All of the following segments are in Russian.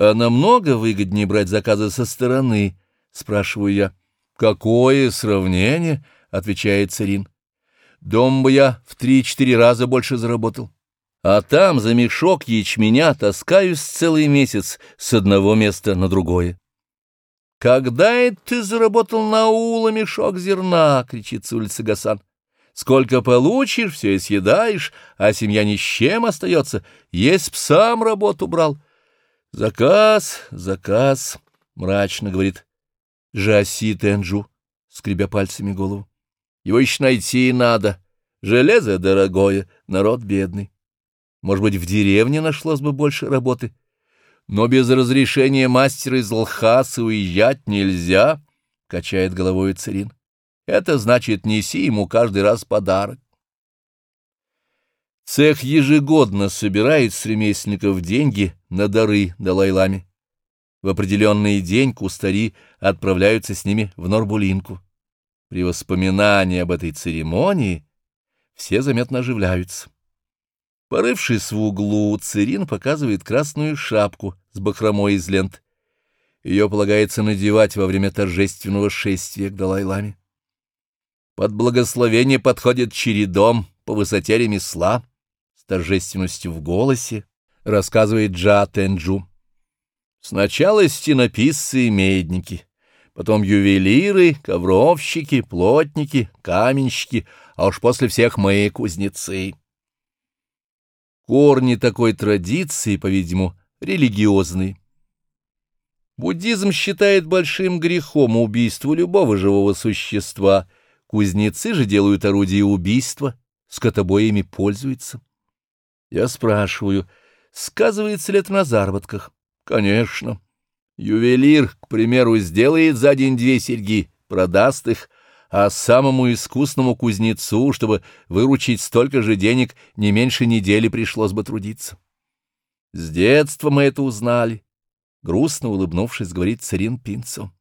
А намного выгоднее брать заказы со стороны, спрашиваю я. Какое сравнение, отвечает Царин. Дом бы я в три-четыре раза больше заработал. А там за мешок ячменя таскаюсь целый месяц с одного места на другое. «Когда это ты заработал на ула мешок зерна?» — кричит с улицы Гасан. «Сколько получишь, все и съедаешь, а семья ни с чем остается, есть б сам работу брал». «Заказ, заказ», — мрачно говорит Жаси Тенджу, скребя пальцами голову. «Его еще найти надо. Железо дорогое, народ бедный. Может быть, в деревне нашлось бы больше работы». Но без разрешения мастера из Лхаса уезжать нельзя, — качает головой Царин. Это значит, неси ему каждый раз подарок. Цех ежегодно собирает с ремесленников деньги на дары Далай-Ламе. В определенный день кустари отправляются с ними в Норбулинку. При воспоминании об этой церемонии все заметно оживляются. Порывшись в углу, Цирин показывает красную шапку с бахромой из лент. Ее полагается надевать во время торжественного шествия к Далай-Ламе. Под благословение подходит чередом по высоте ремесла, с торжественностью в голосе, рассказывает Джа Тенджу. Сначала стенописцы и медники, потом ювелиры, ковровщики, плотники, каменщики, а уж после всех мы кузнецы. Корни такой традиции, по-видимому, религиозные. Буддизм считает большим грехом убийство любого живого существа. Кузнецы же делают орудия убийства, скотобоями пользуются. Я спрашиваю, сказывается ли это на заработках? Конечно. Ювелир, к примеру, сделает за день две серьги, продаст их, а самому искусному кузнецу, чтобы выручить столько же денег, не меньше недели пришлось бы трудиться. С детства мы это узнали. Грустно улыбнувшись, говорит Царин Пинцу.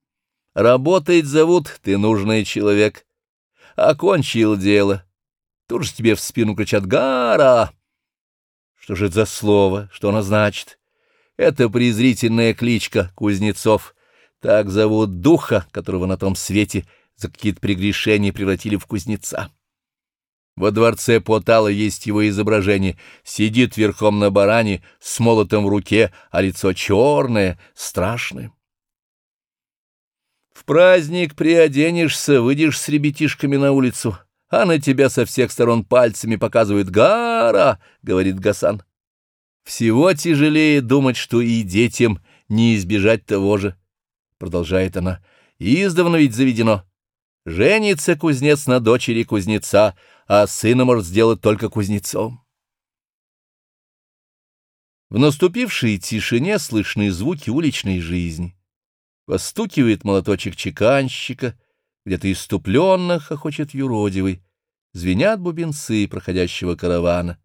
Работать зовут, ты нужный человек. Окончил дело. Тут же тебе в спину кричат «Гара!» Что же это за слово? Что оно значит? Это презрительная кличка кузнецов. Так зовут духа, которого на том свете за какие-то прегрешения превратили в кузнеца. Во дворце Потала есть его изображение. Сидит верхом на баране с молотом в руке, а лицо черное, страшное. В праздник приоденешься, выйдешь с ребятишками на улицу, а на тебя со всех сторон пальцами показывают «Гара!» — говорит Гасан. Всего тяжелее думать, что и детям не избежать того же, — продолжает она. Издавна ведь заведено. Женится кузнец на дочери кузнеца, а сына может сделать только кузнецом. В наступившей тишине слышны звуки уличной жизни. Постукивает молоточек чеканщика, где-то иступленно хохочет юродивый, звенят бубенцы проходящего каравана.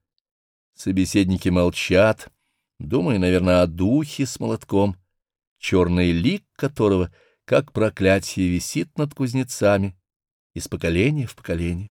Собеседники молчат, думая, наверное, о духе с молотком, черный лик которого — как проклятие висит над кузнецами из поколения в поколение.